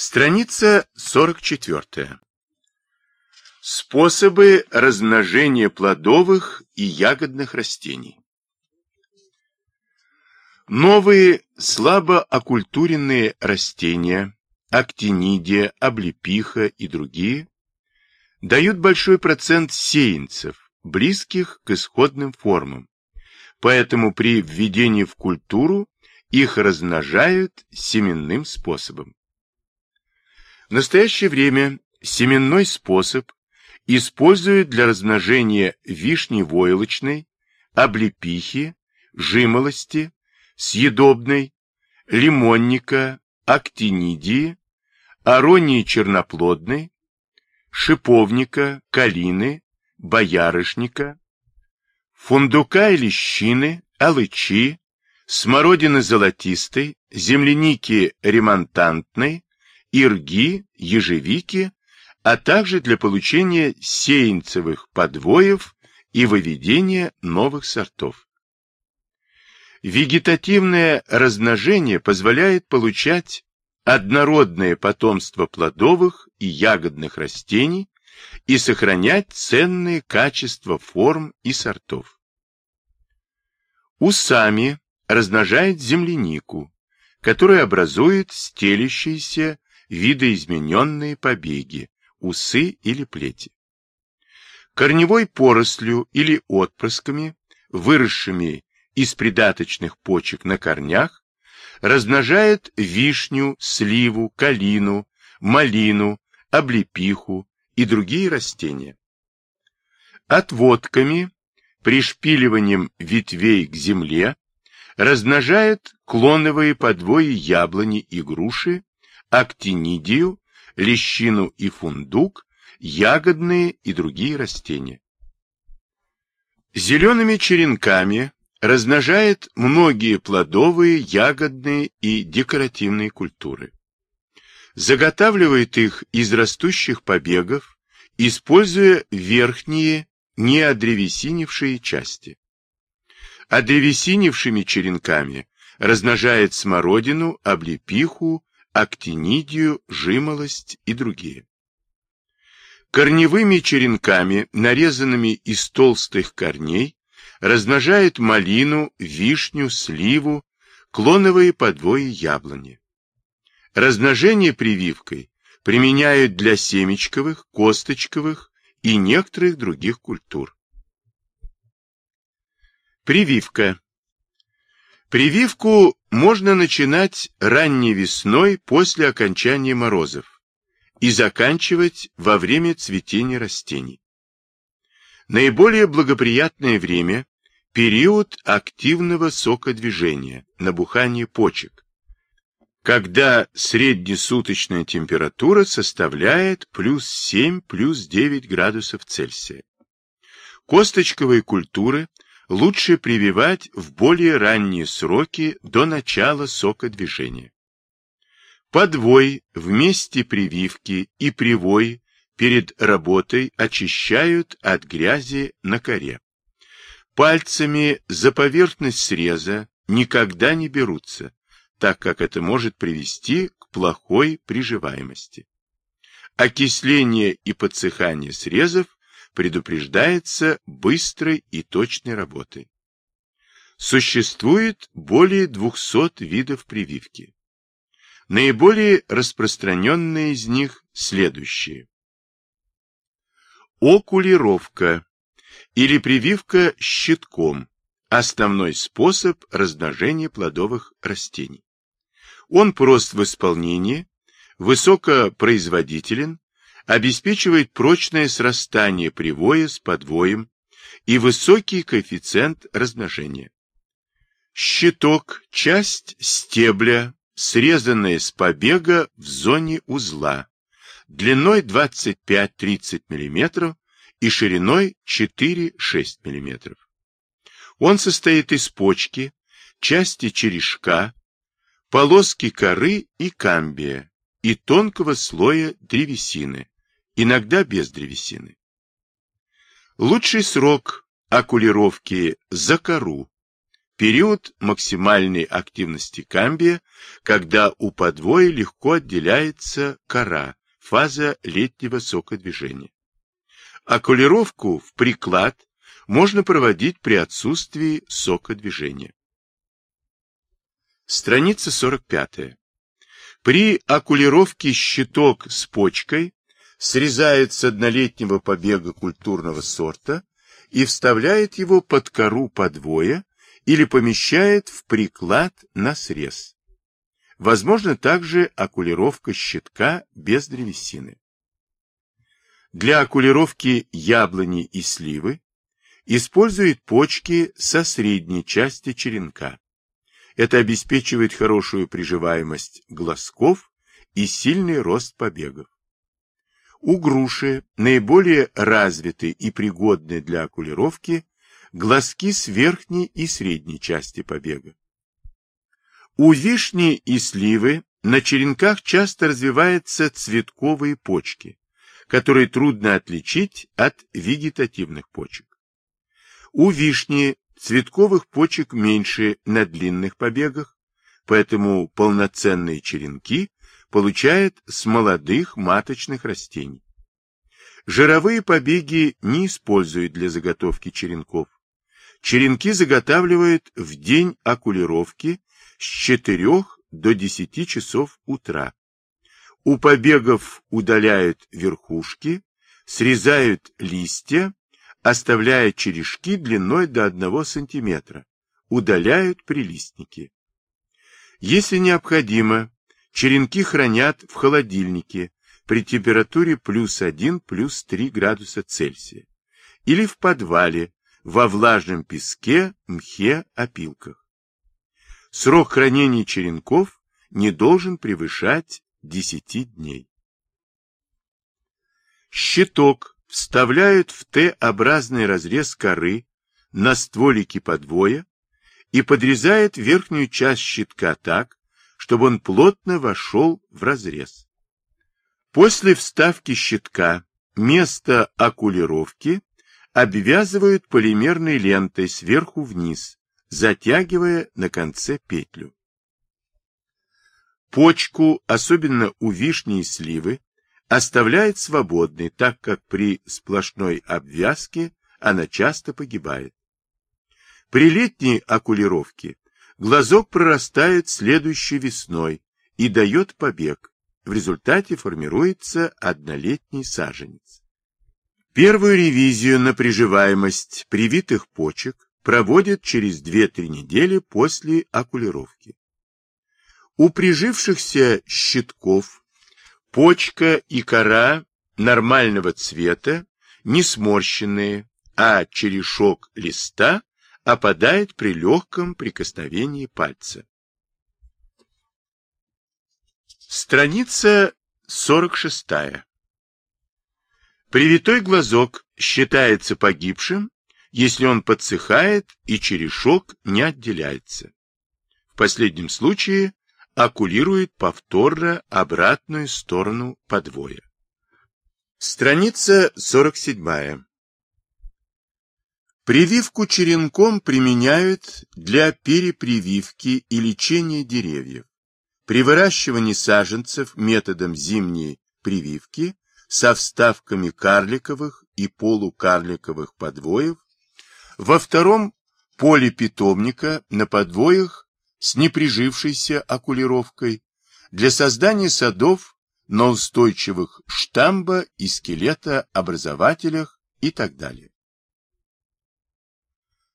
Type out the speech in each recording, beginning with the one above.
Страница 44. Способы размножения плодовых и ягодных растений. Новые слабо окультуренные растения, актинидия, облепиха и другие, дают большой процент сеянцев, близких к исходным формам, поэтому при введении в культуру их размножают семенным способом. В настоящее время семенной способ используют для размножения вишни войлочной, облепихи, жимолости, съедобной, лимонника, актинидии, аронии черноплодной, шиповника, калины, боярышника, фундука и лещины, алычи, смородины золотистой, земляники ремонтантной, ирги, ежевики, а также для получения сеянцевых подвоев и выведения новых сортов. Вегетативное размножение позволяет получать однородное потомство плодовых и ягодных растений и сохранять ценные качества форм и сортов. Усами размножает землянику, которая образует стелящиеся видоизмененные побеги, усы или плети. Корневой порослью или отпрысками, выросшими из придаточных почек на корнях, размножает вишню, сливу, калину, малину, облепиху и другие растения. Отводками, пришпиливанием ветвей к земле, размножает клоновые подвои яблони и груши актинидию, лещину и фундук, ягодные и другие растения. Зелеными черенками размножает многие плодовые, ягодные и декоративные культуры. Заготавливает их из растущих побегов, используя верхние, неодревесинившие части. Одревесинившими черенками размножает смородину, облепиху, актинидию, жимолость и другие. Корневыми черенками, нарезанными из толстых корней, размножает малину, вишню, сливу, клоновые подвои яблони. Размножение прививкой применяют для семечковых, косточковых и некоторых других культур. Прививка. Прививку можно начинать ранней весной после окончания морозов и заканчивать во время цветения растений. Наиболее благоприятное время – период активного сокодвижения, набухания почек, когда среднесуточная температура составляет плюс 7, плюс 9 градусов Цельсия. Косточковые культуры – лучше прививать в более ранние сроки до начала сокодвижения. Подвой в месте прививки и привой перед работой очищают от грязи на коре. Пальцами за поверхность среза никогда не берутся, так как это может привести к плохой приживаемости. Окисление и подсыхание срезов предупреждается быстрой и точной работой. Существует более 200 видов прививки. Наиболее распространенные из них следующие. Окулировка или прививка щитком – основной способ размножения плодовых растений. Он прост в исполнении, высокопроизводителен обеспечивает прочное срастание привоя с подвоем и высокий коэффициент размножения. Щиток – часть стебля, срезанная с побега в зоне узла, длиной 25-30 мм и шириной 4-6 мм. Он состоит из почки, части черешка, полоски коры и камбия и тонкого слоя древесины, иногда без древесины. Лучший срок окулировки за кору, Период максимальной активности камбия, когда у подвоя легко отделяется кора, фаза летнего сокодвижения. Окулировку в приклад можно проводить при отсутствии сокодвижения. Страница 45. При окулировке щиток с почкой срезает с однолетнего побега культурного сорта и вставляет его под кору подвоя или помещает в приклад на срез. Возможно также окулировка щитка без древесины. Для окулировки яблони и сливы использует почки со средней части черенка. Это обеспечивает хорошую приживаемость глазков и сильный рост побегов. У груши наиболее развиты и пригодны для окулировки глазки с верхней и средней части побега. У вишни и сливы на черенках часто развиваются цветковые почки, которые трудно отличить от вегетативных почек. У вишни Цветковых почек меньше на длинных побегах, поэтому полноценные черенки получают с молодых маточных растений. Жировые побеги не используют для заготовки черенков. Черенки заготавливают в день окулировки с 4 до 10 часов утра. У побегов удаляют верхушки, срезают листья оставляя черешки длиной до 1 см, удаляют прилистники. Если необходимо, черенки хранят в холодильнике при температуре плюс 1, плюс 3 градуса Цельсия или в подвале во влажном песке, мхе, опилках. Срок хранения черенков не должен превышать 10 дней. Щиток вставляют в Т-образный разрез коры на стволике подвоя и подрезают верхнюю часть щитка так, чтобы он плотно вошел в разрез. После вставки щитка место окулировки обвязывают полимерной лентой сверху вниз, затягивая на конце петлю. Почку, особенно у вишни и сливы, оставляет свободной, так как при сплошной обвязке она часто погибает. При летней окулировке глазок прорастает следующей весной и дает побег. В результате формируется однолетний саженец. Первую ревизию на приживаемость привитых почек проводят через 2-3 недели после окулировки. У прижившихся щитков Почка и кора нормального цвета, не сморщенные, а черешок листа опадает при легком прикосновении пальца. Страница 46. Привитой глазок считается погибшим, если он подсыхает и черешок не отделяется. В последнем случае оккулирует повторно обратную сторону подвоя. Страница 47. Прививку черенком применяют для перепрививки и лечения деревьев. При выращивании саженцев методом зимней прививки со вставками карликовых и полукарликовых подвоев, во втором поле питомника на подвоях с неприжившейся окулировкой для создания садов на устойчивых штамба и скелета образователях и так далее.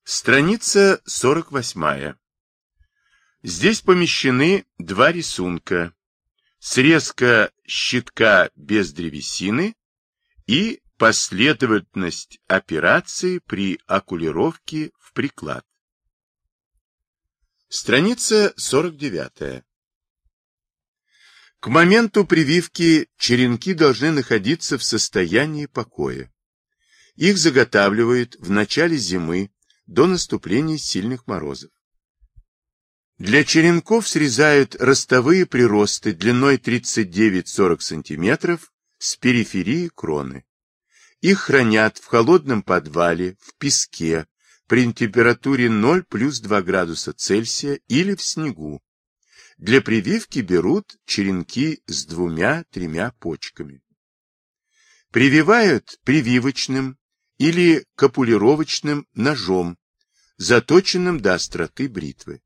Страница 48. Здесь помещены два рисунка. Срезка щитка без древесины и последовательность операции при окулировке в приклад. Страница 49. К моменту прививки черенки должны находиться в состоянии покоя. Их заготавливают в начале зимы до наступления сильных морозов. Для черенков срезают ростовые приросты длиной 39-40 см с периферии кроны. Их хранят в холодном подвале, в песке, при температуре 0 плюс 2 градуса Цельсия или в снегу. Для прививки берут черенки с двумя-тремя почками. Прививают прививочным или копулировочным ножом, заточенным до остроты бритвы.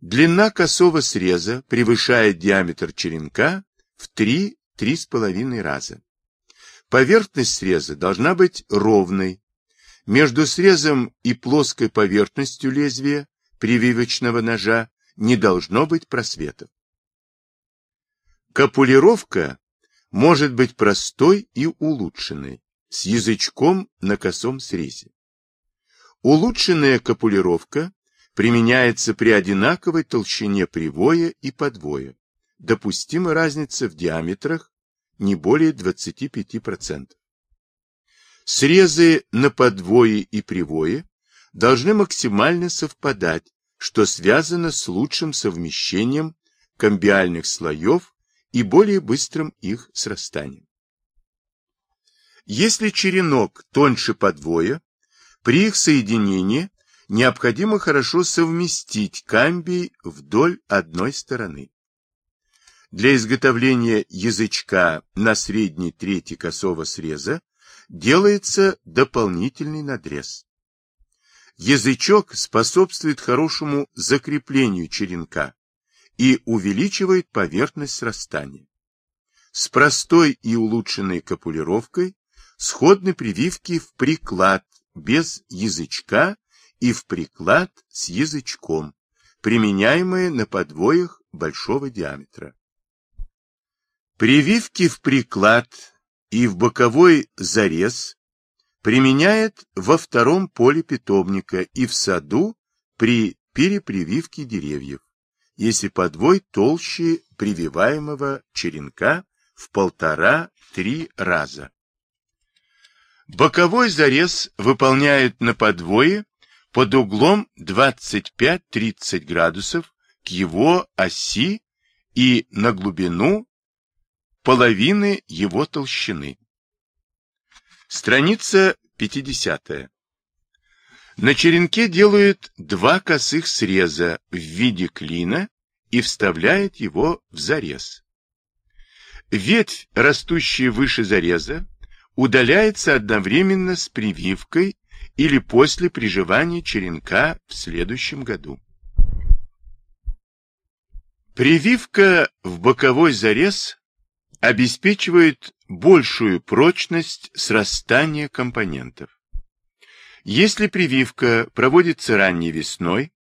Длина косого среза превышает диаметр черенка в 3-3,5 раза. Поверхность среза должна быть ровной. Между срезом и плоской поверхностью лезвия прививочного ножа не должно быть просветов. Копулировка может быть простой и улучшенной, с язычком на косом срезе. Улучшенная копулировка применяется при одинаковой толщине привоя и подвоя. Допустима разница в диаметрах не более 25%. Срезы на подвое и привое должны максимально совпадать, что связано с лучшим совмещением комбиальных слоев и более быстрым их срастанием. Если черенок тоньше подвоя, при их соединении необходимо хорошо совместить камбий вдоль одной стороны. Для изготовления язычка на средней трети косого среза делается дополнительный надрез. Язычок способствует хорошему закреплению черенка и увеличивает поверхность срастания. С простой и улучшенной копулировкой сходны прививки в приклад без язычка и в приклад с язычком, применяемые на подвоях большого диаметра. Прививки в приклад и в боковой зарез применяет во втором поле питомника и в саду при перепрививке деревьев, если подвой толще прививаемого черенка в полтора-три раза. Боковой зарез выполняют на подвое под углом 25-30 градусов к его оси и на глубину половины его толщины. Страница 50. На черенке делают два косых среза в виде клина и вставляют его в зарез. Ветвь, растущая выше зареза, удаляется одновременно с прививкой или после приживания черенка в следующем году. Прививка в боковой зарез обеспечивает большую прочность срастания компонентов. Если прививка проводится ранней весной,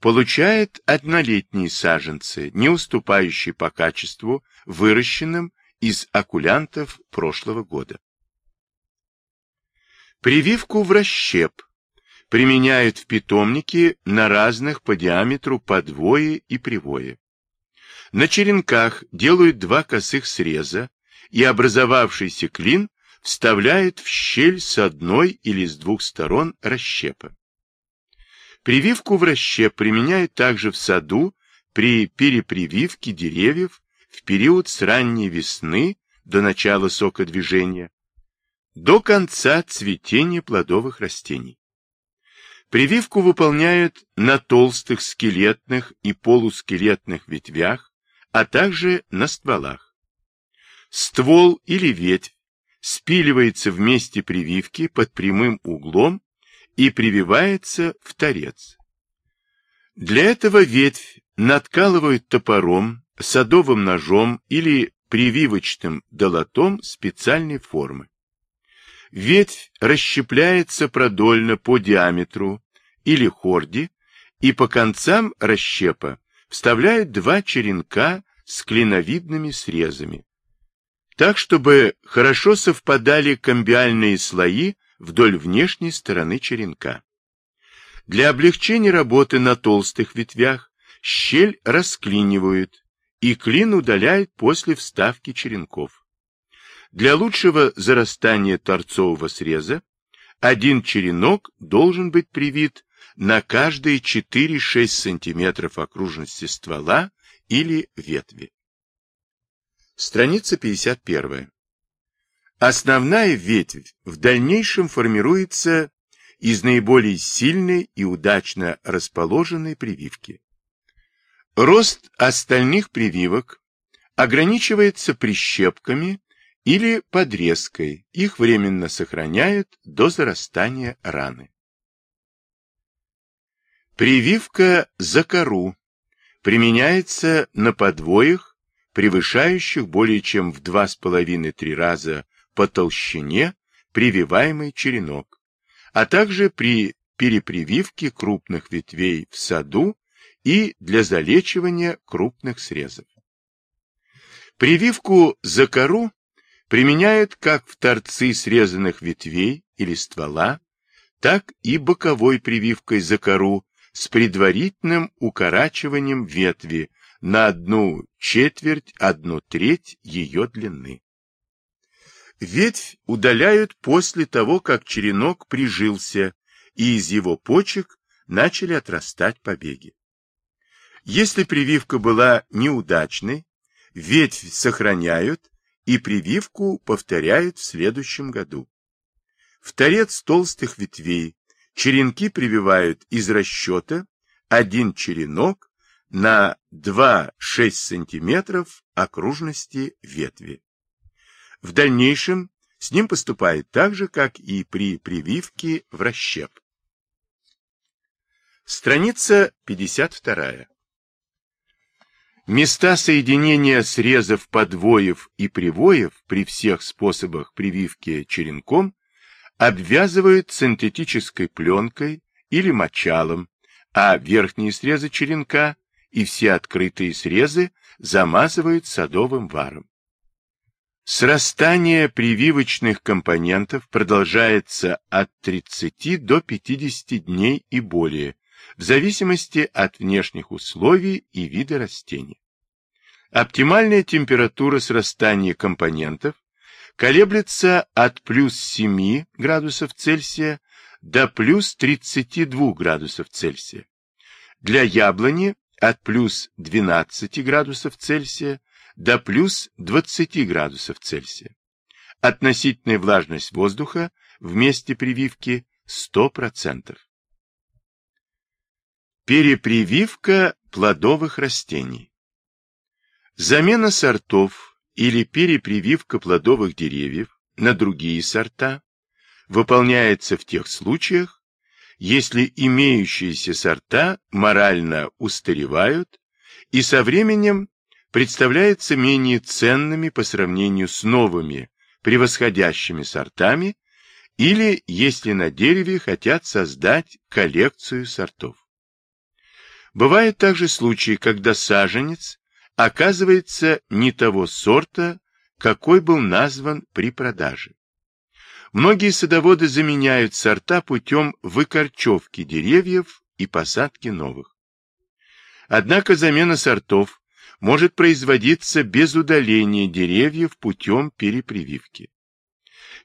получает однолетние саженцы, не уступающие по качеству выращенным из окулянтов прошлого года. Прививку в расщеп применяют в питомнике на разных по диаметру подвое и привое. На черенках делают два косых среза и образовавшийся клин вставляют в щель с одной или с двух сторон расщепа. Прививку в расщеп применяют также в саду при перепрививке деревьев в период с ранней весны до начала сокодвижения до конца цветения плодовых растений. Прививку выполняют на толстых скелетных и полускелетных ветвях а также на стволах. Ствол или ветвь спиливается в месте прививки под прямым углом и прививается в торец. Для этого ветвь надкалывают топором, садовым ножом или прививочным долотом специальной формы. Ветвь расщепляется продольно по диаметру или хорде, и по концам расщепа вставляют два черенка с клиновидными срезами, так, чтобы хорошо совпадали комбиальные слои вдоль внешней стороны черенка. Для облегчения работы на толстых ветвях щель расклинивают, и клин удаляют после вставки черенков. Для лучшего зарастания торцового среза один черенок должен быть привит на каждые 4-6 см окружности ствола или ветви. Страница 51. Основная ветвь в дальнейшем формируется из наиболее сильной и удачно расположенной прививки. Рост остальных прививок ограничивается прищепками или подрезкой, их временно сохраняют до зарастания раны. Прививка за кору применяется на подвоях, превышающих более чем в 2,5-3 раза по толщине прививаемый черенок, а также при перепрививке крупных ветвей в саду и для залечивания крупных срезов. Прививку за кору применяют как в торцы срезанных ветвей или ствола, так и боковой прививкой за кору с предварительным укорачиванием ветви на одну четверть, одну треть ее длины. Ветвь удаляют после того, как черенок прижился, и из его почек начали отрастать побеги. Если прививка была неудачной, ветвь сохраняют и прививку повторяют в следующем году. В торец толстых ветвей черенки прививают из расчета один черенок на 2-6 см окружности ветви. В дальнейшем с ним поступает так же, как и при прививке в расщеп. Страница 52. Места соединения срезов подвоев и привоев при всех способах прививки черенком обвязывают синтетической пленкой или мочалом, а верхние срезы черенка и все открытые срезы замазывают садовым варом. Срастание прививочных компонентов продолжается от 30 до 50 дней и более, в зависимости от внешних условий и вида растения. Оптимальная температура срастания компонентов колеблется от плюс 7 градусов Цельсия до плюс 32 градусов Цельсия. Для яблони от плюс 12 градусов Цельсия до плюс 20 градусов Цельсия. Относительная влажность воздуха в месте прививки 100%. Перепрививка плодовых растений. Замена сортов или перепрививка плодовых деревьев на другие сорта выполняется в тех случаях, если имеющиеся сорта морально устаревают и со временем представляются менее ценными по сравнению с новыми, превосходящими сортами, или если на дереве хотят создать коллекцию сортов. Бывают также случаи, когда саженец оказывается не того сорта, какой был назван при продаже. Многие садоводы заменяют сорта путем выкорчевки деревьев и посадки новых. Однако замена сортов может производиться без удаления деревьев путем перепрививки.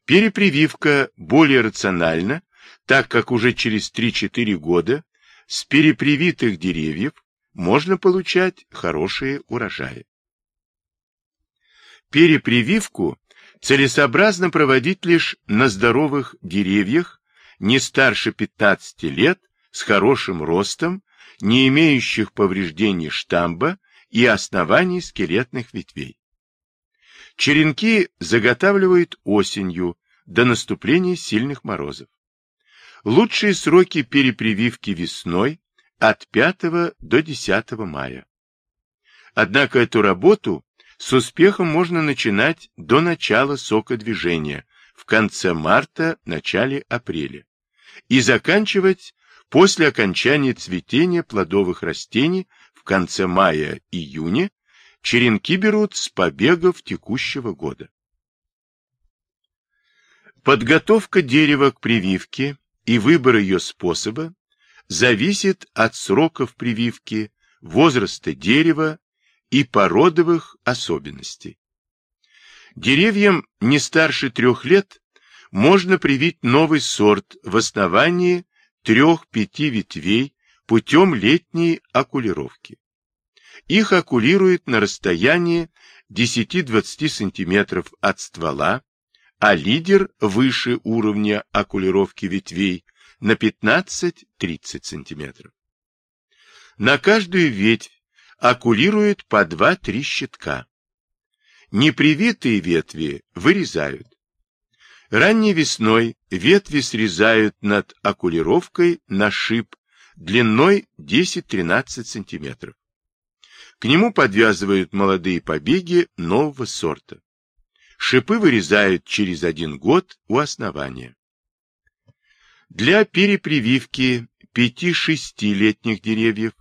Перепрививка более рациональна, так как уже через 3-4 года с перепривитых деревьев можно получать хорошие урожаи. Перепрививку целесообразно проводить лишь на здоровых деревьях не старше 15 лет, с хорошим ростом, не имеющих повреждений штамба и оснований скелетных ветвей. Черенки заготавливают осенью, до наступления сильных морозов. Лучшие сроки перепрививки весной от 5 до 10 мая. Однако эту работу с успехом можно начинать до начала сокодвижения в конце марта, начале апреля и заканчивать после окончания цветения плодовых растений в конце мая-июня черенки берут с побегов текущего года. Подготовка дерева к прививке и выбор ее способа зависит от сроков прививки, возраста дерева и породовых особенностей. Деревьям не старше трех лет можно привить новый сорт в основании трех-пяти ветвей путем летней окулировки. Их окулируют на расстоянии 10-20 см от ствола а лидер выше уровня окулировки ветвей на 15-30 см. На каждую ветвь окулируют по 2-3 щитка. Непривитые ветви вырезают. Ранней весной ветви срезают над окулировкой на шип длиной 10-13 см. К нему подвязывают молодые побеги нового сорта. Шипы вырезают через один год у основания. Для перепрививки 5-6 летних деревьев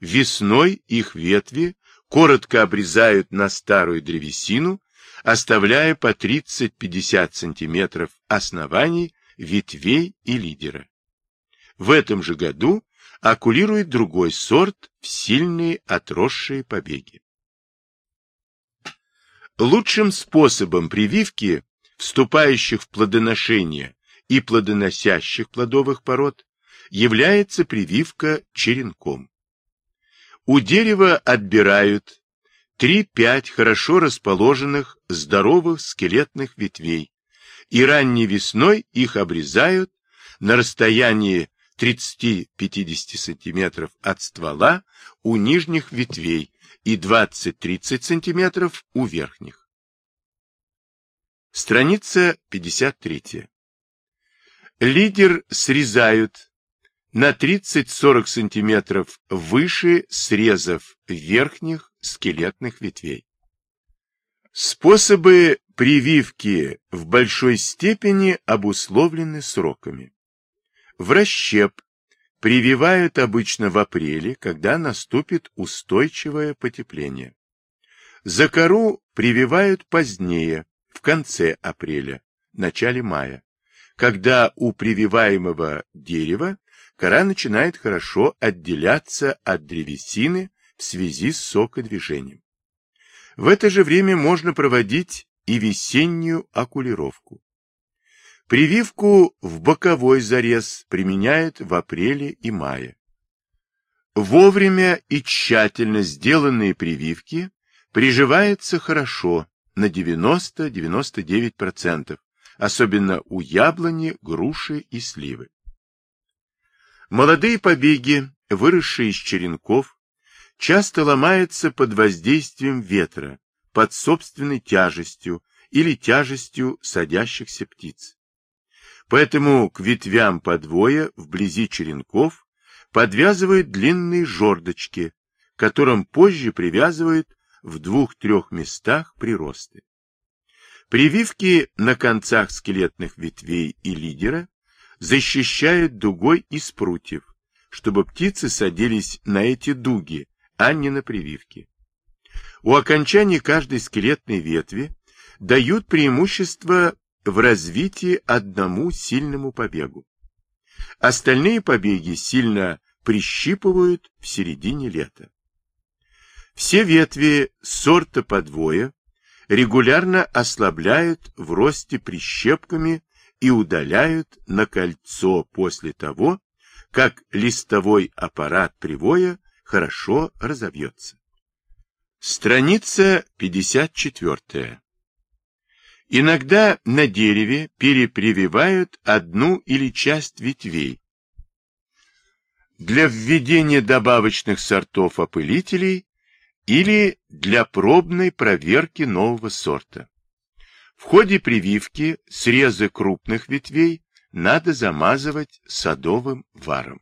весной их ветви коротко обрезают на старую древесину, оставляя по 30-50 см оснований ветвей и лидера. В этом же году окулирует другой сорт в сильные отросшие побеги. Лучшим способом прививки вступающих в плодоношение и плодоносящих плодовых пород является прививка черенком. У дерева отбирают 3-5 хорошо расположенных здоровых скелетных ветвей и ранней весной их обрезают на расстоянии 30-50 см от ствола у нижних ветвей и 20-30 см у верхних. Страница 53. Лидер срезают на 30-40 см выше срезов верхних скелетных ветвей. Способы прививки в большой степени обусловлены сроками. В расщеп прививают обычно в апреле, когда наступит устойчивое потепление. За кору прививают позднее, в конце апреля, начале мая, когда у прививаемого дерева кора начинает хорошо отделяться от древесины в связи с сокодвижением. В это же время можно проводить и весеннюю окулировку. Прививку в боковой зарез применяют в апреле и мае. Вовремя и тщательно сделанные прививки приживаются хорошо, на 90-99%, особенно у яблони, груши и сливы. Молодые побеги, выросшие из черенков, часто ломаются под воздействием ветра, под собственной тяжестью или тяжестью садящихся птиц. Поэтому к ветвям подвоя вблизи черенков подвязывают длинные жердочки, к которым позже привязывают в двух-трех местах приросты. Прививки на концах скелетных ветвей и лидера защищают дугой из прутьев, чтобы птицы садились на эти дуги, а не на прививки. У окончания каждой скелетной ветви дают преимущество в развитии одному сильному побегу. Остальные побеги сильно прищипывают в середине лета. Все ветви сорта подвоя регулярно ослабляют в росте прищепками и удаляют на кольцо после того, как листовой аппарат привоя хорошо разовьется. Страница 54. Иногда на дереве перепрививают одну или часть ветвей. Для введения добавочных сортов опылителей или для пробной проверки нового сорта. В ходе прививки срезы крупных ветвей надо замазывать садовым варом.